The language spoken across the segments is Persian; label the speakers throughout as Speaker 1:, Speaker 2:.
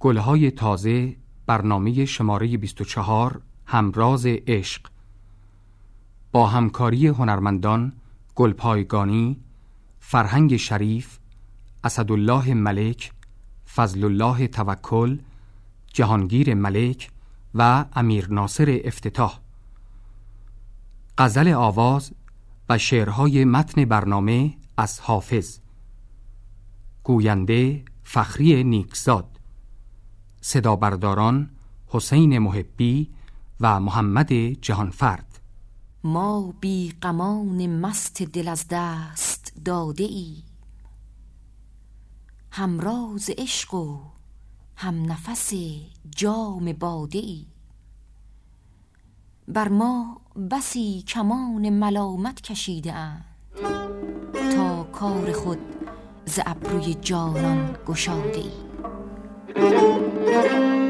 Speaker 1: گلهای تازه برنامه شماره 24 همراز عشق. با همکاری هنرمندان گلپایگانی فرهنگ شریف اسدالله ملک فضل الله توکل جهانگیر ملک و امیر ناصر افتتاح. غزل آواز و شعرهای متن برنامه از حافظ. گوینده فخری نیکزاد. صدا برداران حسین محبی و محمد جهانفرد.
Speaker 2: ما بی قمان مست دل از دست داده ای همراز عشق و هم نفس جام باده ای. بر ما بسی کمان ملامت کشیده تا کار خود ز ابروی جانان گشاده ای. Müzik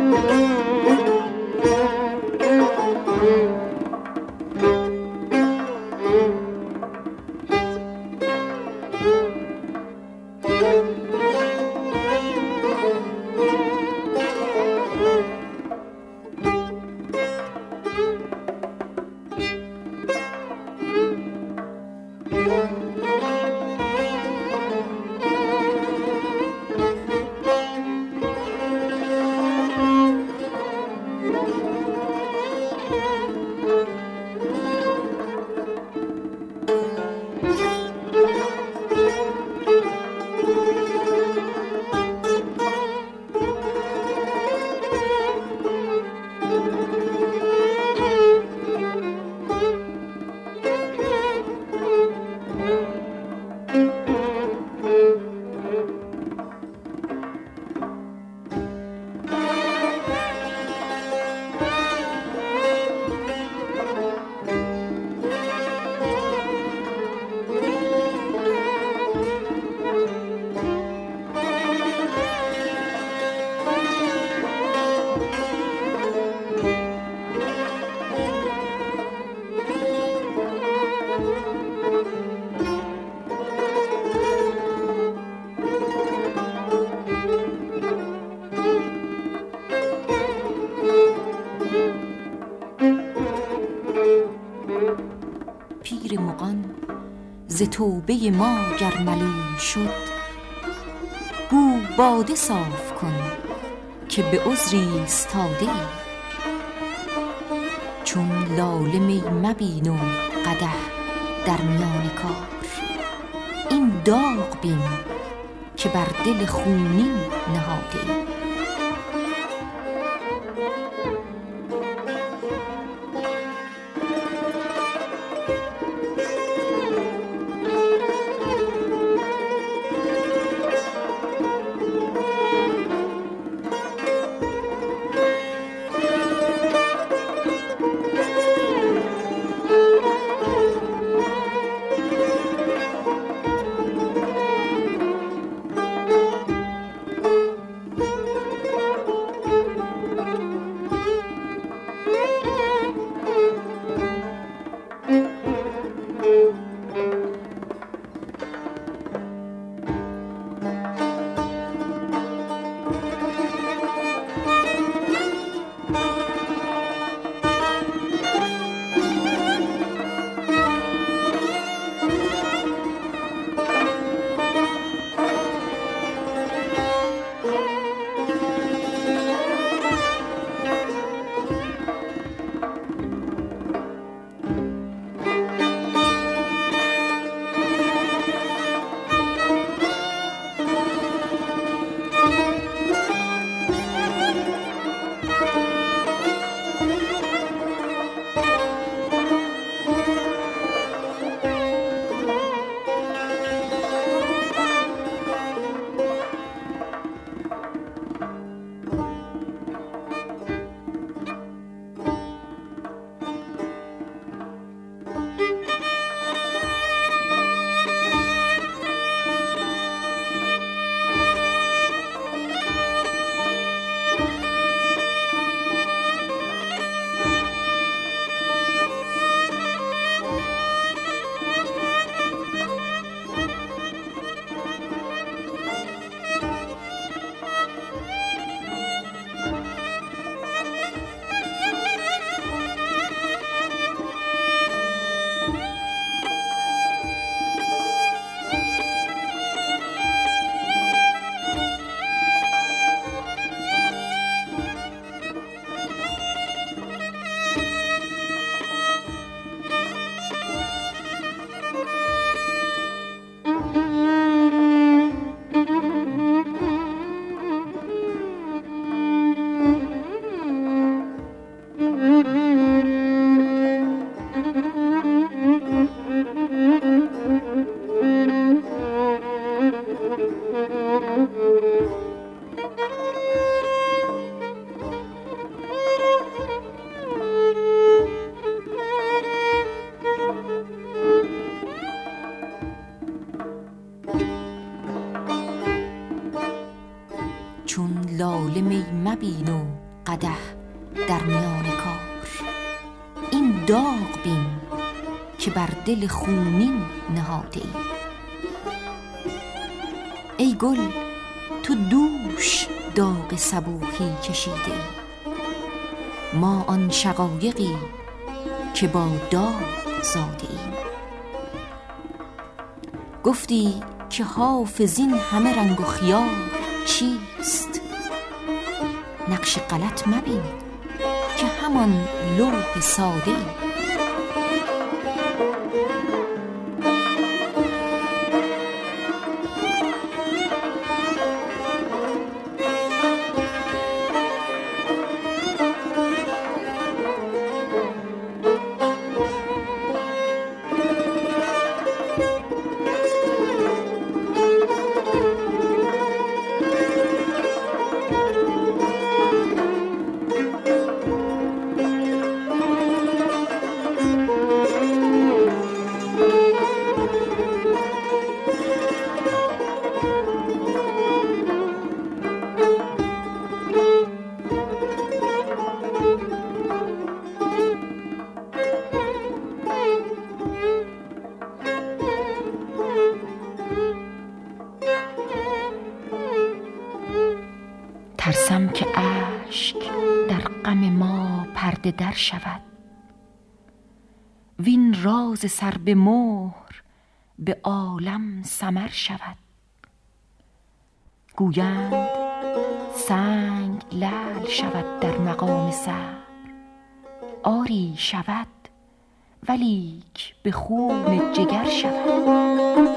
Speaker 2: ز توبه ما گر ملول شد گو باده صاف کن که به عذری استاده چون لاله می مبین و قده در میان کار این داغ بین که بر دل خونین نهاده کشیده ما آن شقایقی که با داغ زاده ای گفتی که حافظین همه رنگ و خیال چیست؟ نقش غلط مبین که همان لوح ساده. ای شود. وین راز سر به مهر به عالم سمر شود. گویند سنگ لعل شود در مقام صبر. آری شود ولیک به خون جگر شود.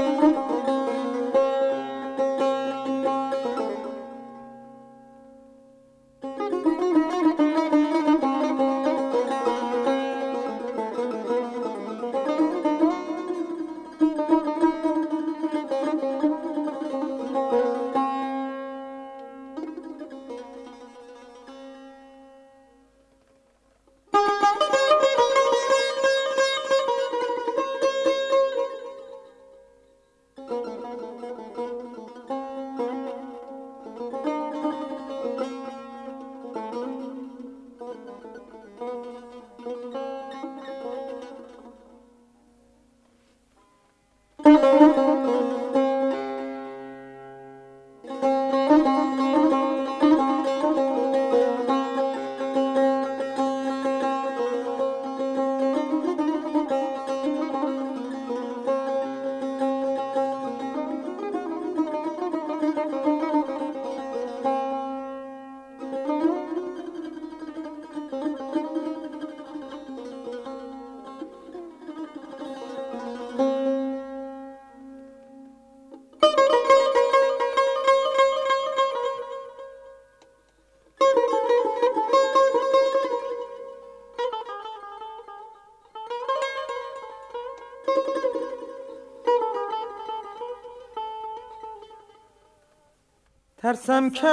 Speaker 3: ترسم که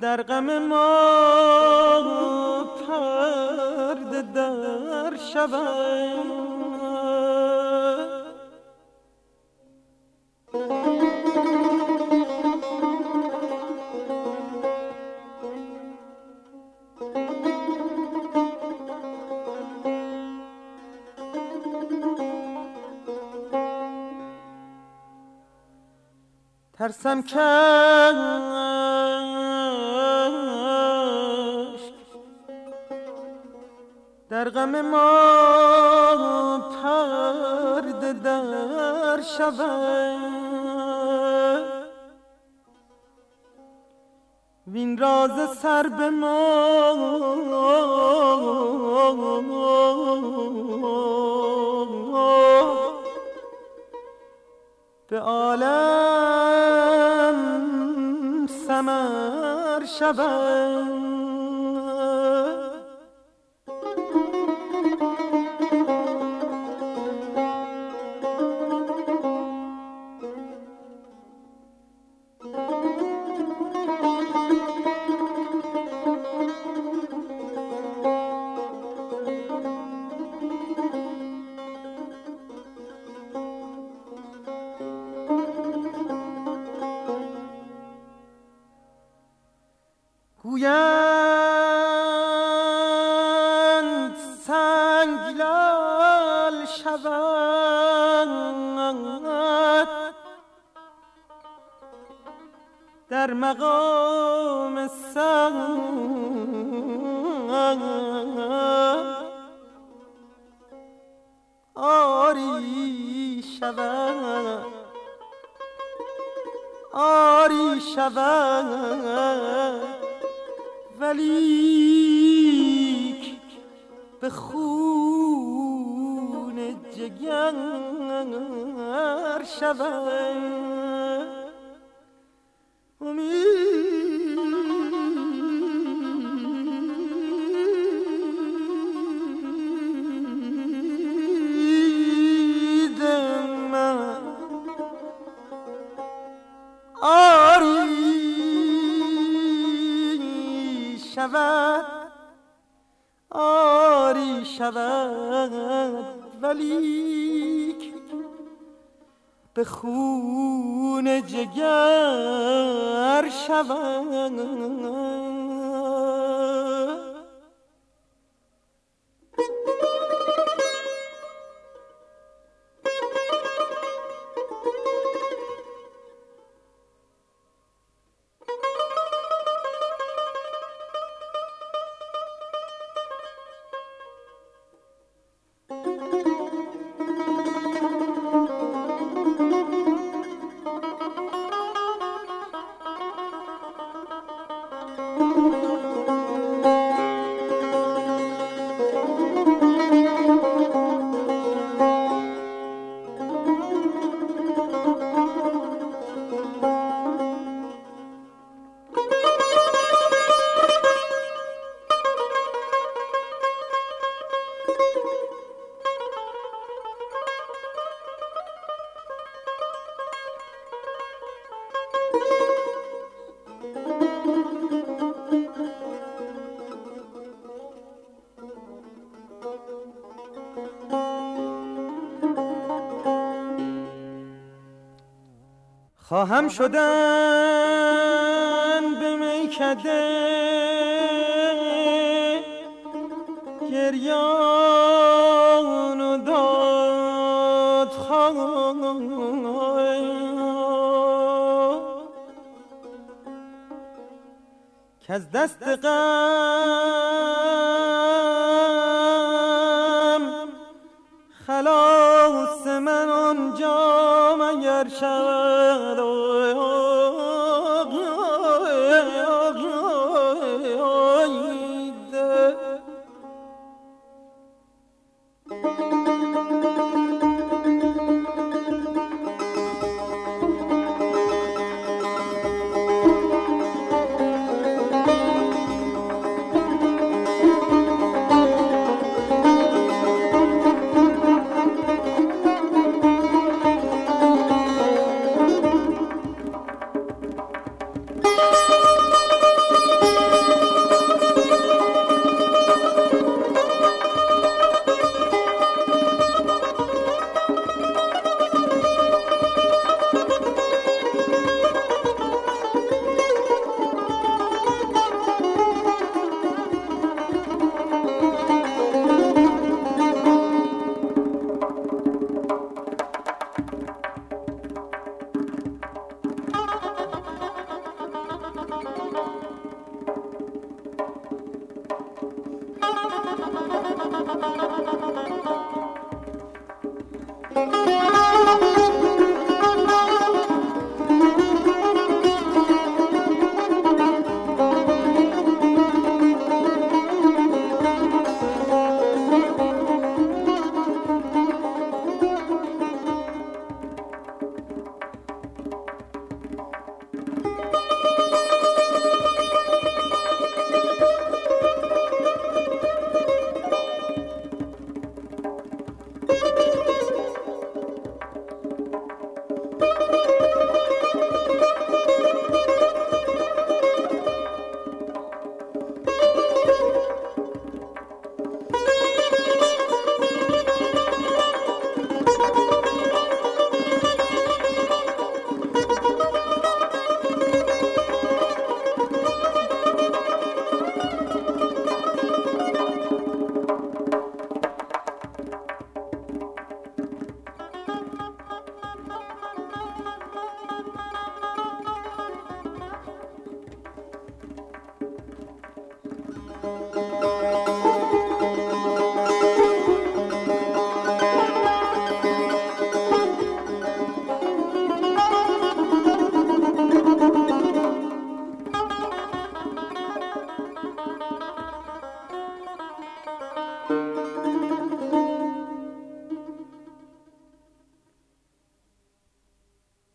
Speaker 3: در غم ما پرده در شود. که در غم ما پرده در شود. وین راز سر به ما به عالم سمر شود در مقام سر. آری شود. آری شود. ولیک به خون جگر شود. به خون جگر شود خواهم شدن به میکده. گریان و داد که از دست غم مگر شود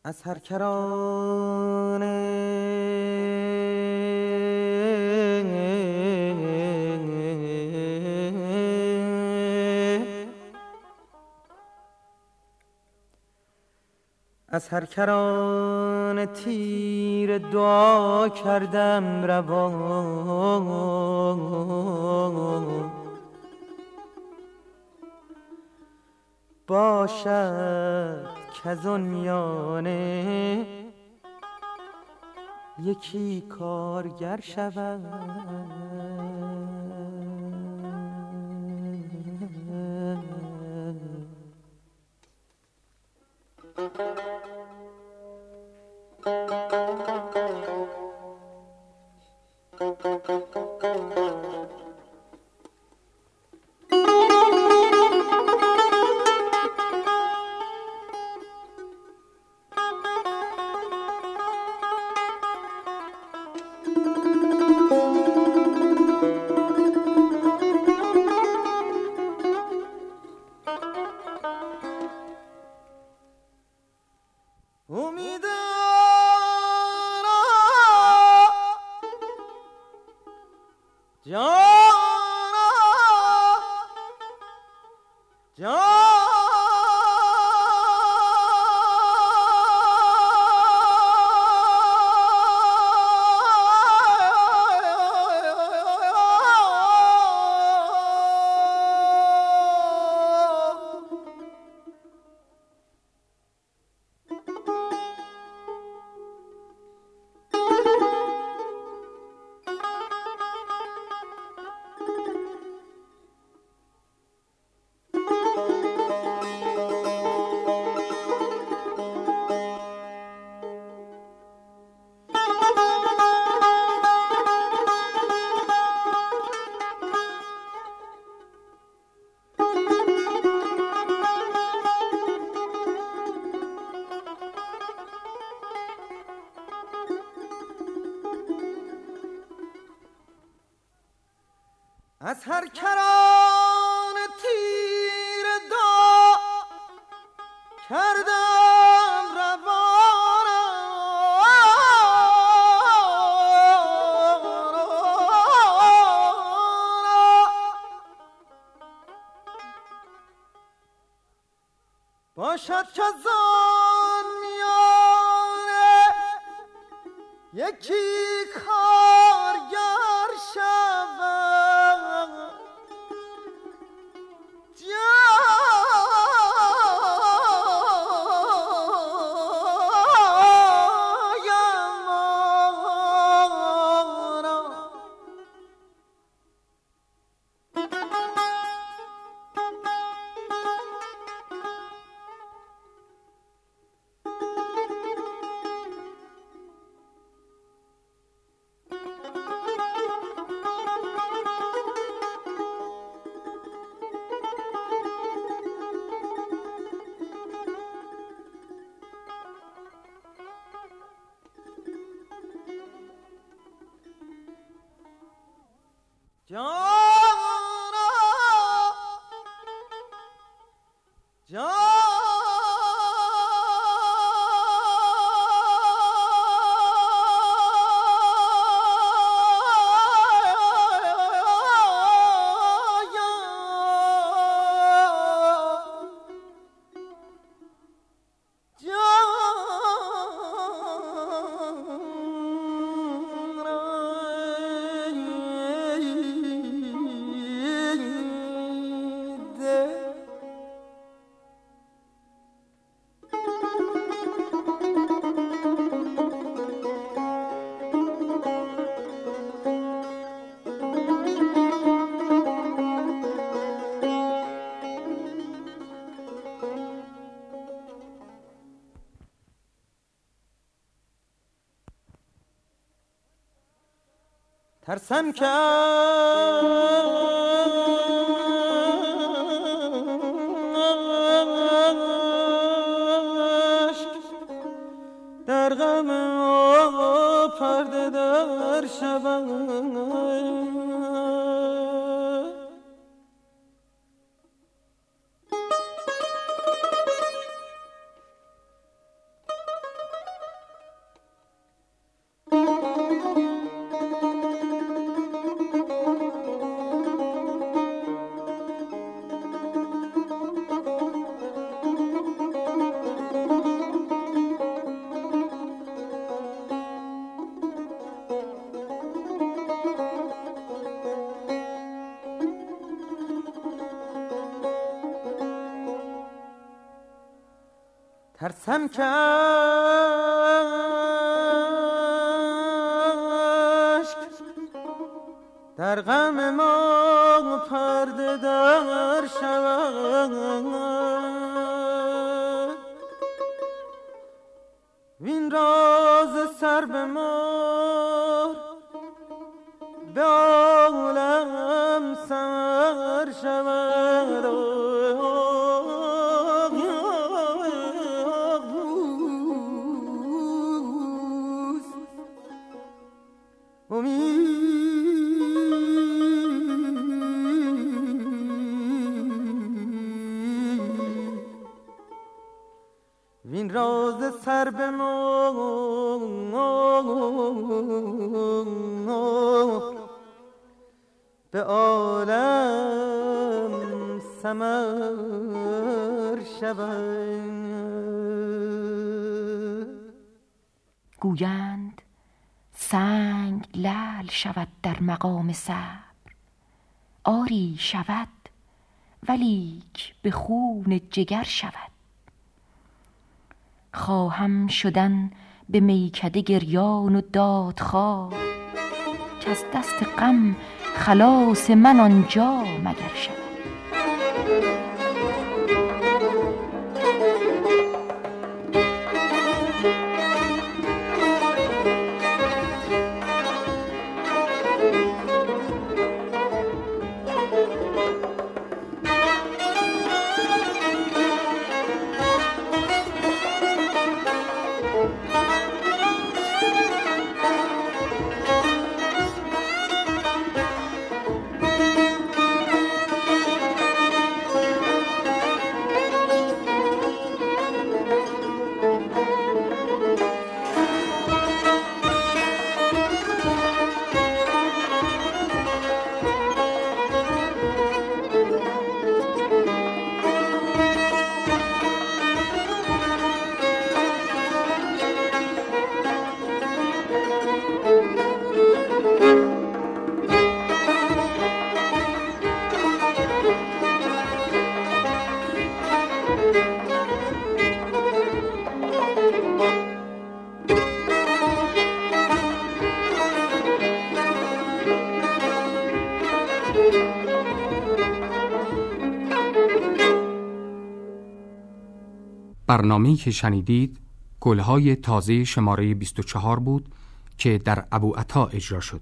Speaker 3: از هر کران از هر کران تیر دعا کردم روان باشد که از میانه یکی کارگر شود. No! از هر کران ترسم که در غم پرده در شود ترسم که وین راز سر به به عالم سمر شود.
Speaker 2: گویند سنگ لل شود در مقام صبر. آری شود ولیک به خون جگر شود. خواهم شدن به میکده گریان و دادخواه که از دست غم خلاص من آنجا مگر شود.
Speaker 1: برنامه‌ای که شنیدید گلهای تازه شماره 24 بود که در ابو عطا اجرا شد.